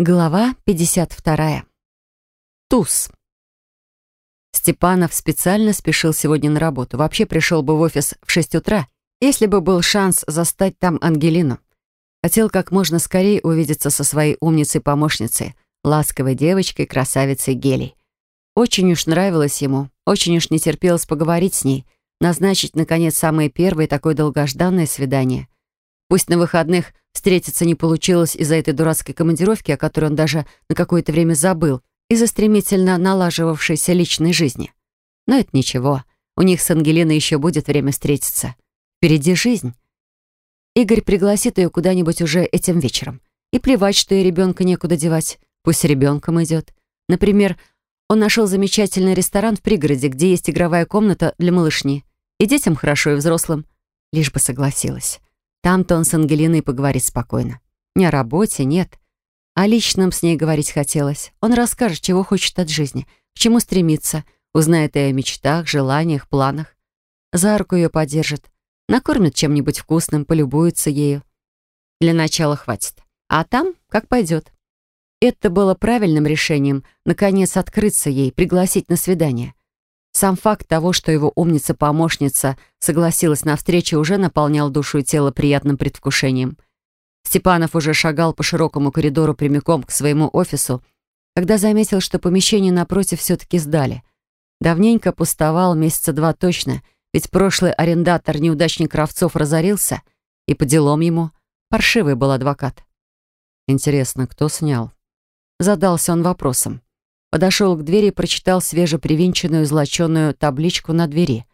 Глава 52. Туз. Степанов специально спешил сегодня на работу. Вообще пришел бы в офис в 6 утра, если бы был шанс застать там Ангелину. Хотел как можно скорее увидеться со своей умницей-помощницей, ласковой девочкой, красавицей Гелей. Очень уж нравилось ему, очень уж не терпелось поговорить с ней, назначить, наконец, самое первое такое долгожданное свидание. Пусть на выходных Встретиться не получилось из-за этой дурацкой командировки, о которой он даже на какое-то время забыл, из-за стремительно налаживавшейся личной жизни. Но это ничего. У них с Ангелиной еще будет время встретиться. Впереди жизнь. Игорь пригласит ее куда-нибудь уже этим вечером. И плевать, что ей ребенка некуда девать. Пусть ребенком идет. Например, он нашел замечательный ресторан в пригороде, где есть игровая комната для малышни. И детям хорошо, и взрослым. Лишь бы согласилась. Там-то он с Ангелиной поговорит спокойно. Не о работе, нет. О личном с ней говорить хотелось. Он расскажет, чего хочет от жизни, к чему стремится, узнает о ее мечтах, желаниях, планах. За руку ее поддержит, накормит чем-нибудь вкусным, полюбуется ею. Для начала хватит. А там, как пойдет. Это было правильным решением, наконец, открыться ей, пригласить на свидание. Сам факт того, что его умница-помощница согласилась на встречу, уже наполнял душу и тело приятным предвкушением. Степанов уже шагал по широкому коридору прямиком к своему офису, когда заметил, что помещение напротив все-таки сдали. Давненько пустовал, месяца два точно, ведь прошлый арендатор-неудачник Кравцов разорился, и по делам ему паршивый был адвокат. Интересно, кто снял? Задался он вопросом. Подошел к двери и прочитал свежепривинченную злоченную табличку на двери.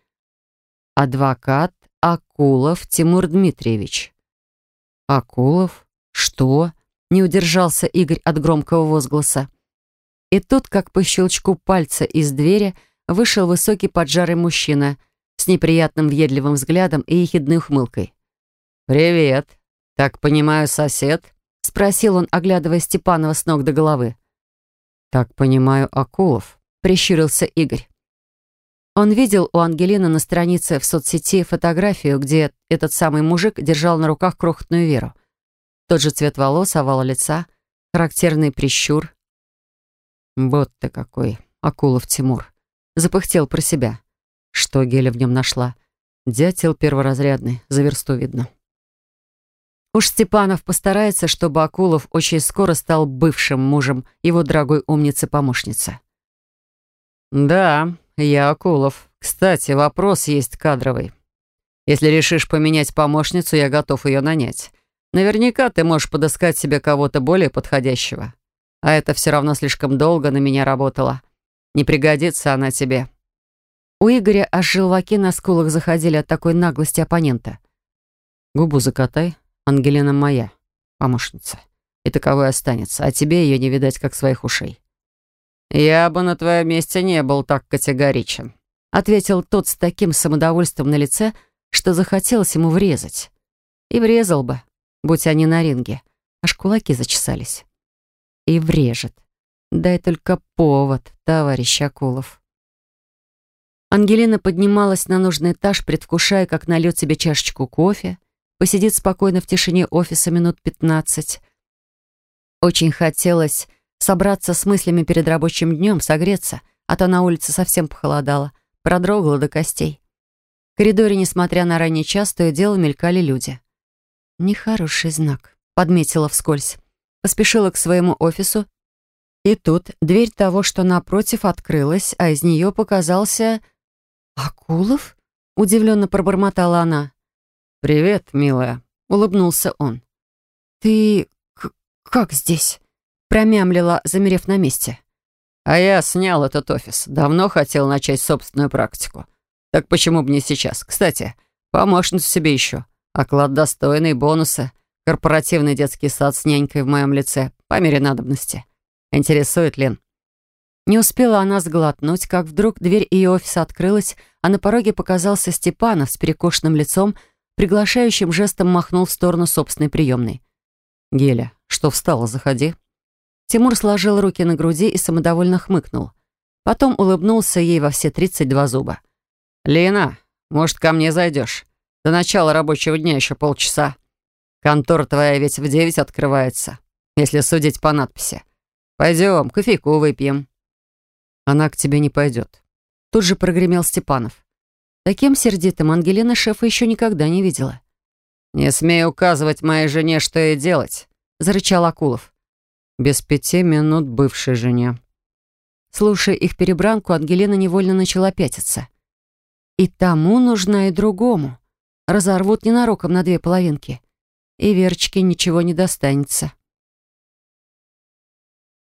«Адвокат Акулов Тимур Дмитриевич». «Акулов? Что?» — не удержался Игорь от громкого возгласа. И тут, как по щелчку пальца из двери, вышел высокий поджарый мужчина с неприятным въедливым взглядом и ехидной ухмылкой. «Привет. Так понимаю, сосед?» — спросил он, оглядывая Степанова с ног до головы. «Так понимаю, Акулов», — прищурился Игорь. Он видел у Ангелины на странице в соцсети фотографию, где этот самый мужик держал на руках крохотную Веру. Тот же цвет волос, овал лица, характерный прищур. «Вот ты какой, Акулов Тимур!» Запыхтел про себя. Что Геля в нем нашла? Дятел перворазрядный, за версту видно. Уж Степанов постарается, чтобы Акулов очень скоро стал бывшим мужем его дорогой умницы-помощницы. «Да, я Акулов. Кстати, вопрос есть кадровый. Если решишь поменять помощницу, я готов ее нанять. Наверняка ты можешь подыскать себе кого-то более подходящего. А это все равно слишком долго на меня работала. Не пригодится она тебе». У Игоря аж желваки на скулах заходили от такой наглости оппонента. «Губу закатай», Ангелина моя, помощница. И таковой останется, а тебе ее не видать, как своих ушей». «Я бы на твоем месте не был так категоричен», ответил тот с таким самодовольством на лице, что захотелось ему врезать. И врезал бы, будь они на ринге. Аж кулаки зачесались. И врежет. Дай только повод, товарищ Акулов. Ангелина поднималась на нужный этаж, предвкушая, как нальет себе чашечку кофе, посидит спокойно в тишине офиса минут пятнадцать. Очень хотелось собраться с мыслями перед рабочим днем, согреться, а то на улице совсем похолодало, продрогла до костей. В коридоре, несмотря на ранний час, то и дело мелькали люди. «Нехороший знак», — подметила вскользь. Поспешила к своему офису, и тут дверь того, что напротив, открылась, а из нее показался... «Акулов?» — удивленно пробормотала она. «Привет, милая», — улыбнулся он. «Ты как здесь?» — промямлила, замерев на месте. «А я снял этот офис. Давно хотел начать собственную практику. Так почему бы не сейчас? Кстати, помощницу себе еще. Оклад достойный, бонусы, корпоративный детский сад с нянькой в моем лице, по мере надобности. Интересует, Лен?» Не успела она сглотнуть, как вдруг дверь ее офиса открылась, а на пороге показался Степанов с перекошенным лицом, приглашающим жестом махнул в сторону собственной приемной. «Геля, что встала, заходи». Тимур сложил руки на груди и самодовольно хмыкнул. Потом улыбнулся ей во все тридцать два зуба. «Лена, может, ко мне зайдешь? До начала рабочего дня еще полчаса. Контора твоя ведь в девять открывается». если судить по надписи. Пойдем, кофейку выпьем». «Она к тебе не пойдет». Тут же прогремел Степанов. Таким сердитым Ангелина шефа еще никогда не видела. «Не смей указывать моей жене, что ей делать», — зарычал Акулов. «Без пяти минут бывшей жене». Слушая их перебранку, Ангелина невольно начала пятиться. «И тому нужна, и другому. Разорвут ненароком на две половинки. И Верочке ничего не достанется».